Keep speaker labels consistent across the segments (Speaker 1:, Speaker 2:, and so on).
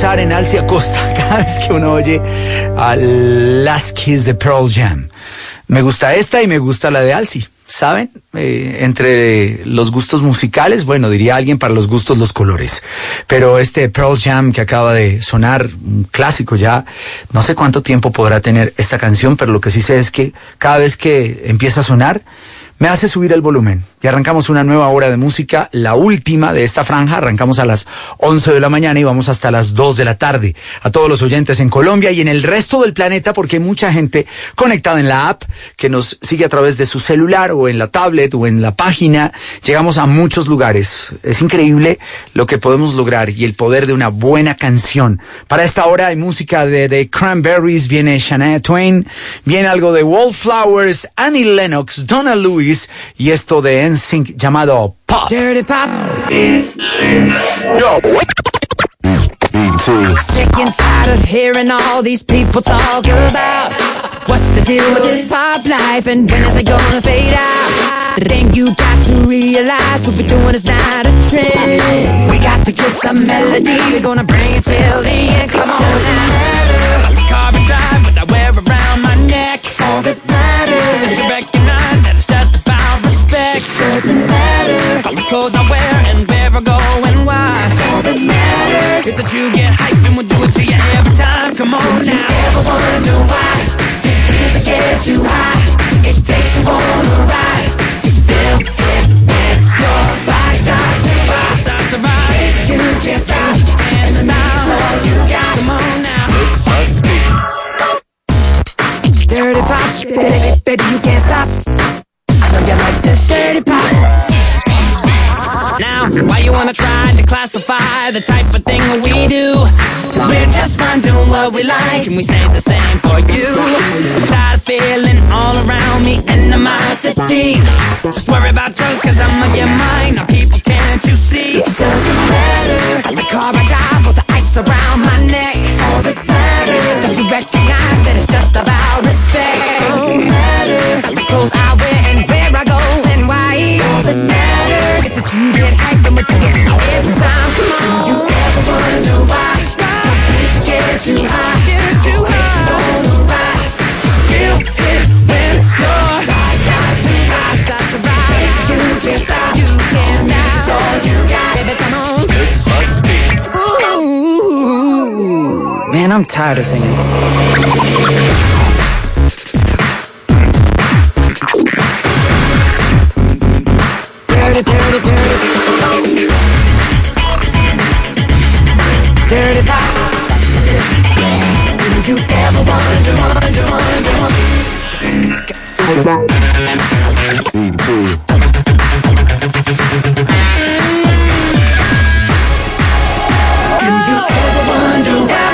Speaker 1: En Alcia Costa cada vez que uno oye a Las Kiss de Pearl Jam. Me gusta esta y me gusta la de Alci, ¿saben? Eh, entre los gustos musicales, bueno, diría alguien para los gustos los colores. Pero este Pearl Jam que acaba de sonar, un clásico ya, no sé cuánto tiempo podrá tener esta canción, pero lo que sí sé es que cada vez que empieza a sonar, me hace subir el volumen. Y arrancamos una nueva hora de música, la última de esta franja. Arrancamos a las 11 de la mañana y vamos hasta las 2 de la tarde. A todos los oyentes en Colombia y en el resto del planeta, porque hay mucha gente conectada en la app que nos sigue a través de su celular o en la tablet o en la página. Llegamos a muchos lugares. Es increíble lo que podemos lograr y el poder de una buena canción. Para esta hora hay música de The Cranberries, viene Shania Twain, viene algo de Wallflowers, Annie Lennox, Donna Lewis y esto de NSYNC llamado Pop.
Speaker 2: Dirty Pop. Sick and tired of hearing all these people talk about what's the deal with this pop life and when is it gonna fade out? The thing you got to realize what we're doing is not a trend. We got to get the melody, we're gonna bring it till the end. Come on now.
Speaker 3: Carbon drive, but I wear around my neck.
Speaker 2: All that matters. Doesn't matter.
Speaker 3: All the clothes I wear and where I go and why.
Speaker 2: All that matters.
Speaker 3: Is that you get hyped and we'll do it to you every time. Come on now.
Speaker 2: Ever wonder why this music gets too high? It takes you on a ride.
Speaker 3: Classify the type of thing we do? Cause we're just fine doing what we like, and we say the same for you. I'm tired of feeling all around me animosity. Just worry about drugs, cause I'm on your mind. Now, people, can't you see? It doesn't matter. The car I drive or the ice around my neck. All that matters that you recognize that it's just about respect. It doesn't matter. The clothes I wear All that matters is that you get hyped and we're it every time. Come on. Do you ever wonder why? Why? Get too high. Too high. On the ride. Feel it when you're rise, rise, rise, the ride. You can't stop. You can't stop. It's all you got. Baby, come on. Ooh. Man, I'm tired of singing. Dirty, dirty, dirty. Dirty thought. Do you ever wonder, wonder, wonder, wonder? Do you ever wonder why?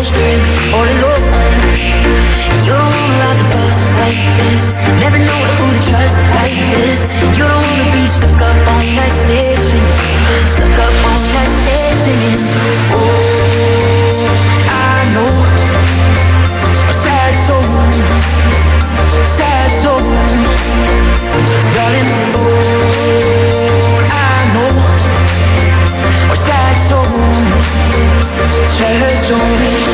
Speaker 4: Coaster all alone. You don't wanna ride the bus like this, never know who to trust like this. You don't wanna be stuck up on that station, stuck up on that station. Oh, I know a sad soul, sad soul, darling. Oh, I know sad soul, sad soul.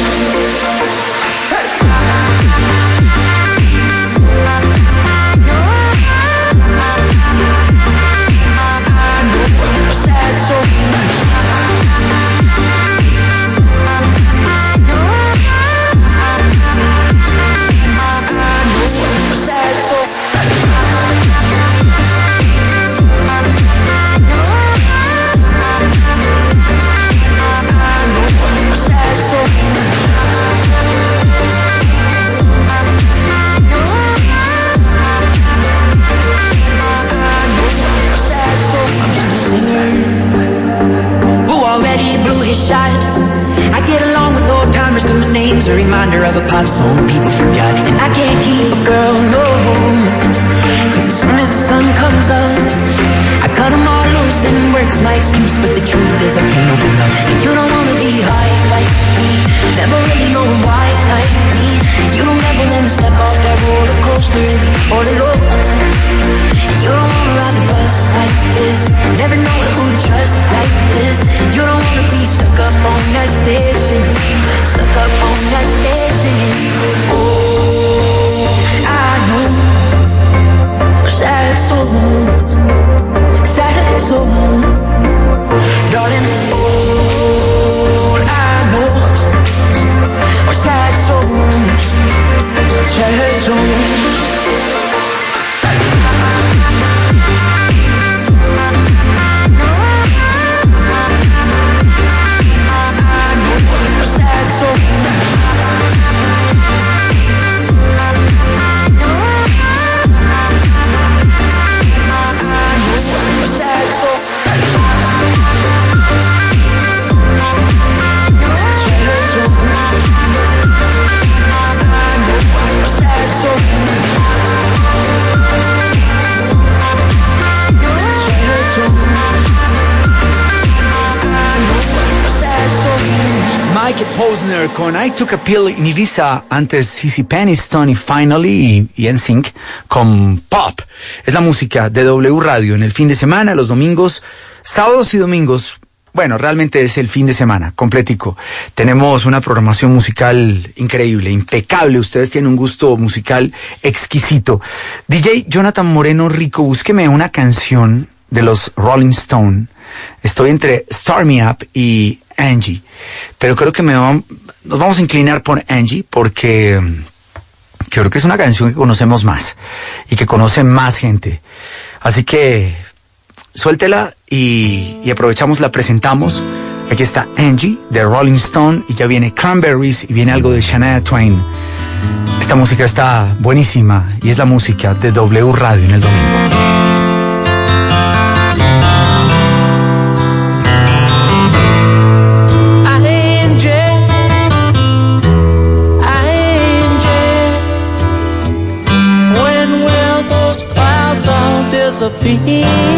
Speaker 4: All it up. I
Speaker 1: Took a Pill in Ibiza, antes CC Peniston y Finally y, y NSYNC con Pop. Es la música de W Radio en el fin de semana, los domingos, sábados y domingos. Bueno, realmente es el fin de semana, completico. Tenemos una programación musical increíble, impecable. Ustedes tienen un gusto musical exquisito. DJ Jonathan Moreno Rico, búsqueme una canción de los Rolling Stone. Estoy entre Start Me Up y Angie. Pero creo que me nos vamos a inclinar por Angie porque mm, creo que es una canción que conocemos más y que conoce más gente. Así que suéltela y, y aprovechamos, la presentamos. Aquí está Angie de Rolling Stone y ya viene Cranberries y viene algo de Shania Twain. Esta música está buenísima y es la música de W Radio en el domingo.
Speaker 5: philosophy.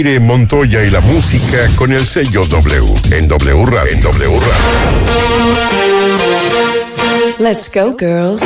Speaker 6: Aire Montoya y la música con el sello W en W Radio. En W Radio.
Speaker 7: Let's go, girls.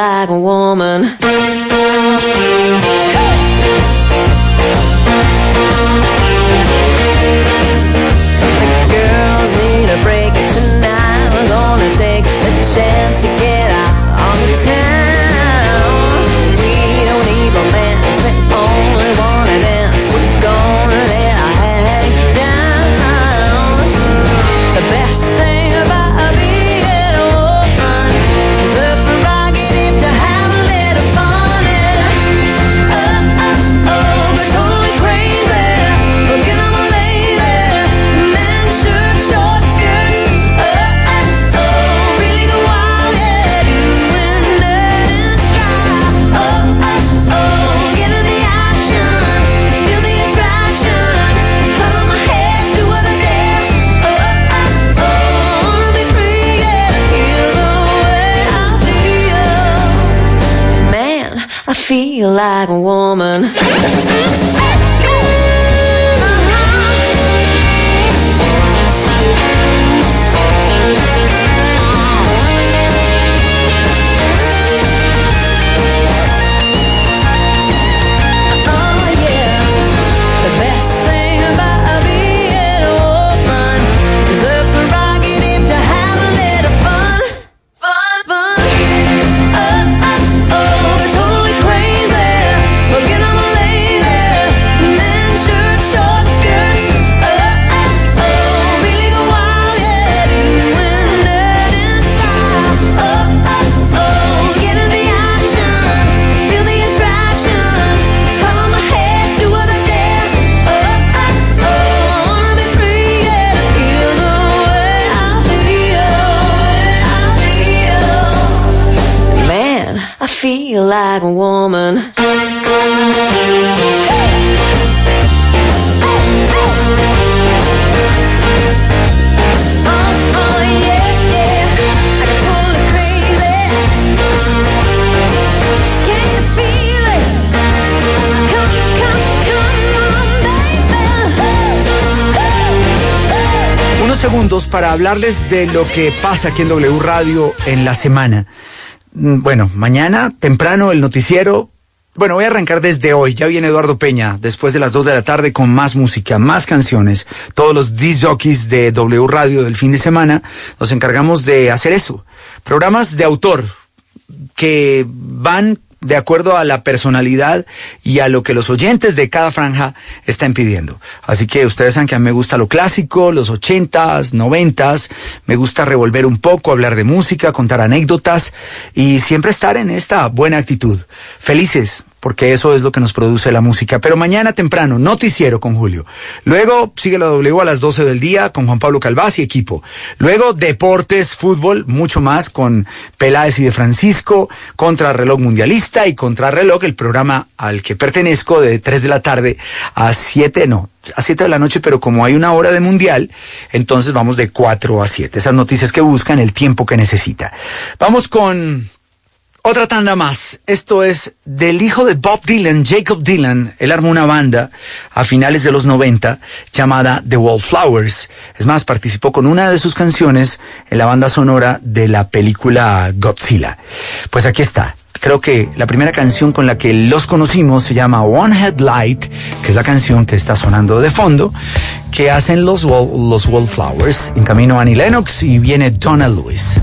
Speaker 7: Like a woman. Feel like a woman.
Speaker 1: Unos segundos para hablarles de lo que pasa aquí en W Radio en la semana. Mm, Bueno, mañana temprano el noticiero. Bueno, voy a arrancar desde hoy. Ya viene Eduardo Peña después de las 2 de la tarde con más música, más canciones. Todos los disc jockeys de W Radio del fin de semana nos encargamos de hacer eso. Programas de autor que van de acuerdo a la personalidad y a lo que los oyentes de cada franja están pidiendo. Así que ustedes saben que a mí me gusta lo clásico, los ochentas, noventas, me gusta revolver un poco, hablar de música, contar anécdotas y siempre estar en esta buena actitud. Felices, porque eso es lo que nos produce la música. Pero mañana temprano, noticiero con Julio. Luego sigue la W a las 12 del día con Juan Pablo Calvás y equipo. Luego deportes, fútbol, mucho más con Peláez y de Francisco, contra reloj mundialista y contra reloj, el programa al que pertenezco de 3 de la tarde a 7, no, a 7 de la noche, pero como hay una hora de mundial, entonces vamos de 4 a 7. Esas noticias que buscan el tiempo que necesita. Vamos con
Speaker 6: Otra tanda más. Esto es del hijo de Bob Dylan, Jacob Dylan. Él armó una banda a finales de los 90 llamada The Wallflowers. Es más, participó con una de sus canciones en la banda sonora de la película Godzilla. Pues aquí está. Creo que la primera canción con la que los conocimos se llama One Headlight, que es la canción que está sonando de fondo, que hacen los, Wall- los Wallflowers. En camino Annie Lennox y viene Donna Lewis.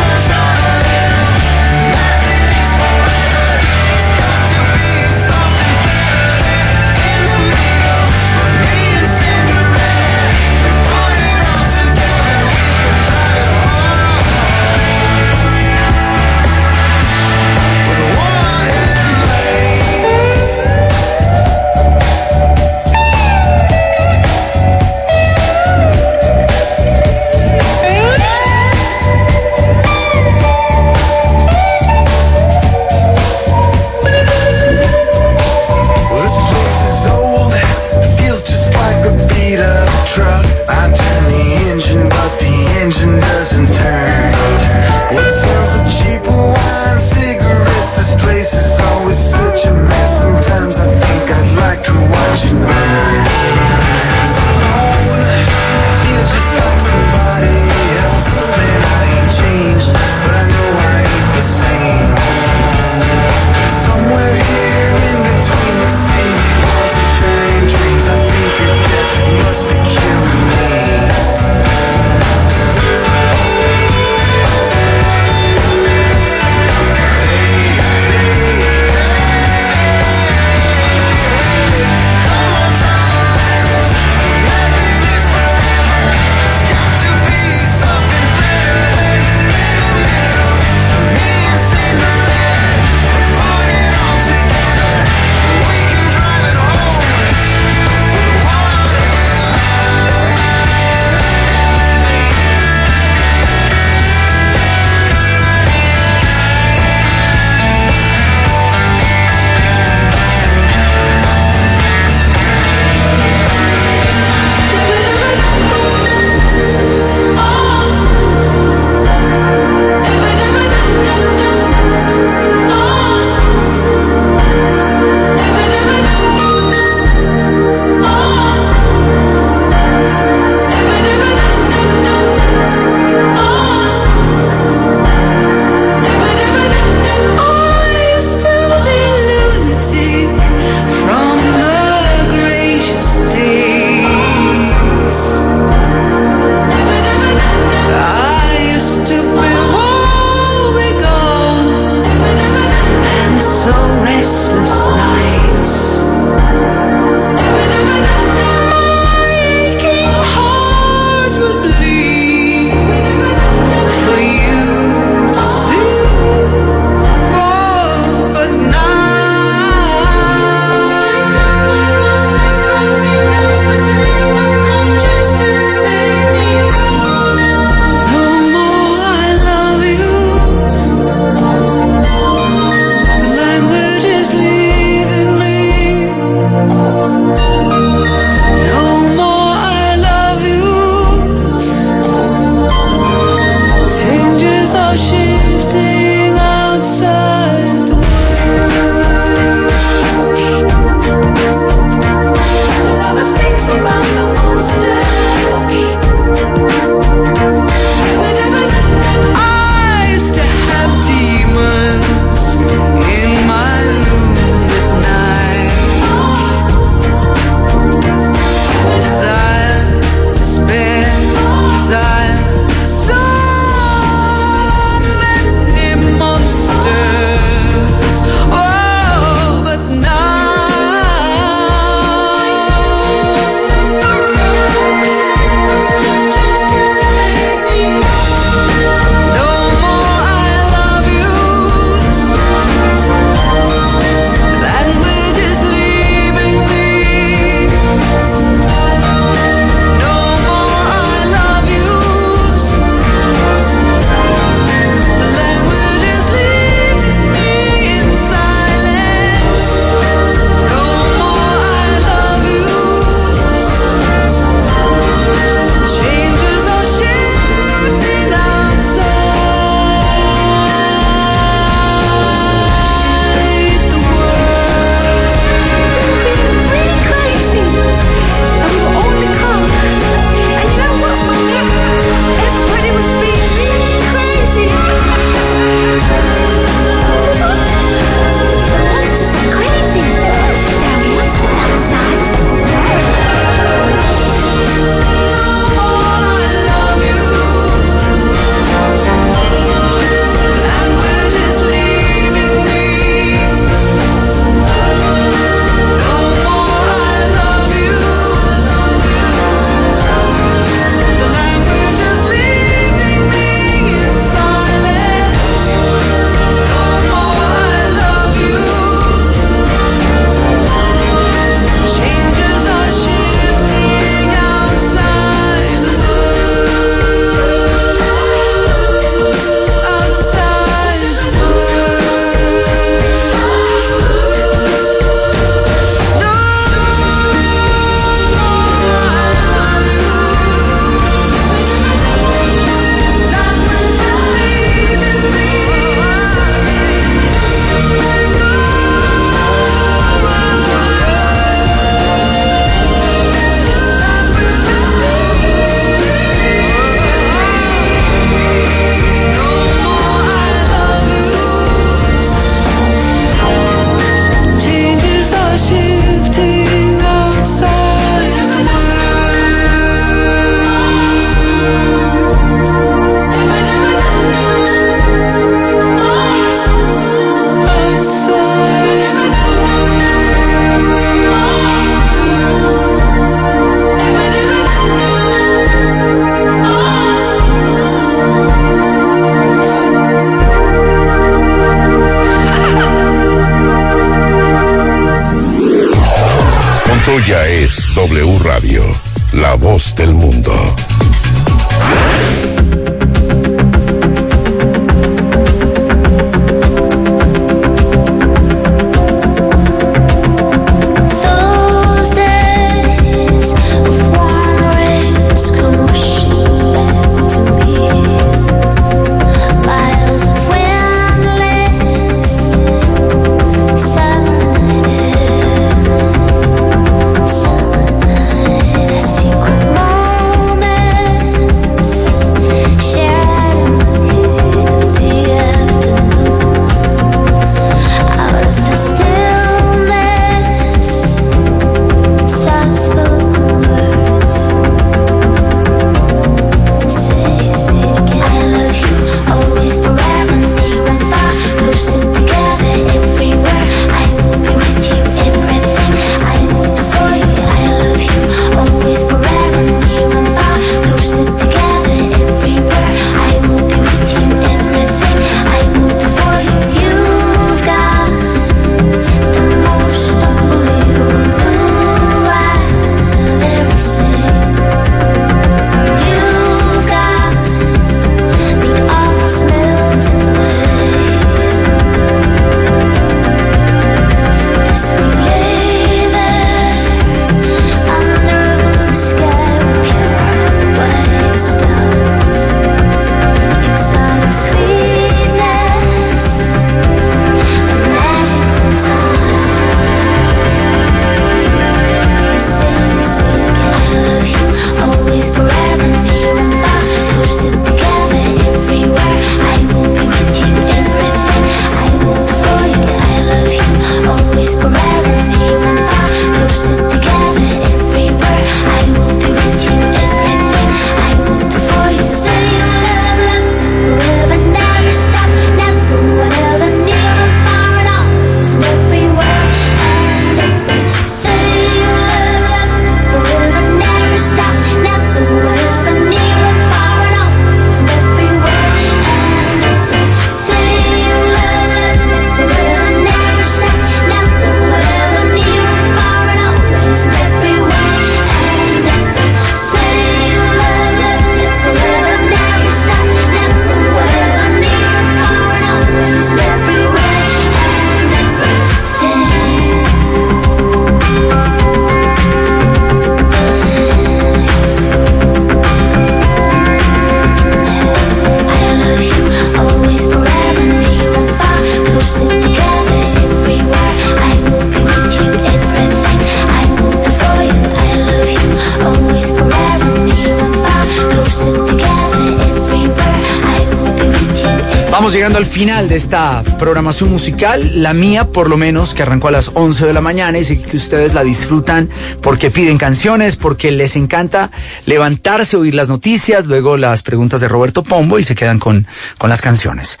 Speaker 1: Final de esta programación musical, la mía por lo menos, que arrancó a las 11 de la mañana y sé que ustedes la disfrutan porque piden canciones, porque les encanta levantarse, oír las noticias, luego las preguntas de Roberto Pombo y se quedan con, con las canciones.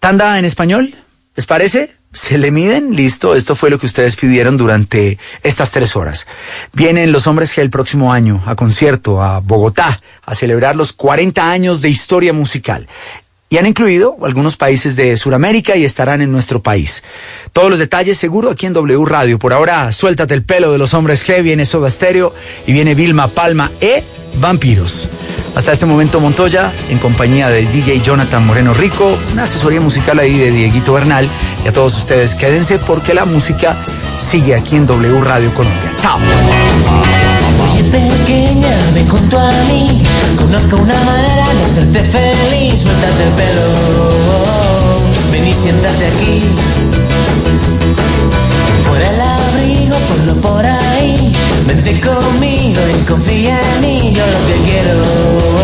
Speaker 1: Tanda en español, ¿les parece? ¿Se le miden? Listo, esto fue lo que ustedes pidieron durante estas tres horas. Vienen los hombres G el próximo año a concierto a Bogotá a celebrar los 40 años de historia musical. Y han incluido algunos países de Sudamérica y estarán en nuestro país. Todos los detalles seguro aquí en W Radio. Por ahora, suéltate el pelo de los hombres G, viene Soda Stereo y viene Vilma Palma e Vampiros. Hasta este momento Montoya, en compañía de DJ Jonathan Moreno Rico, una asesoría musical ahí de Dieguito Bernal. Y a todos ustedes quédense porque la música sigue aquí en W Radio Colombia. Chao.
Speaker 5: Oye pequeña, ven junto a mí. Conozco una manera de hacerte feliz. Suéltate el pelo. Ven y siéntate aquí. Fuera el abrigo, ponlo por ahí. Vente conmigo y confía en mí. Yo lo que quiero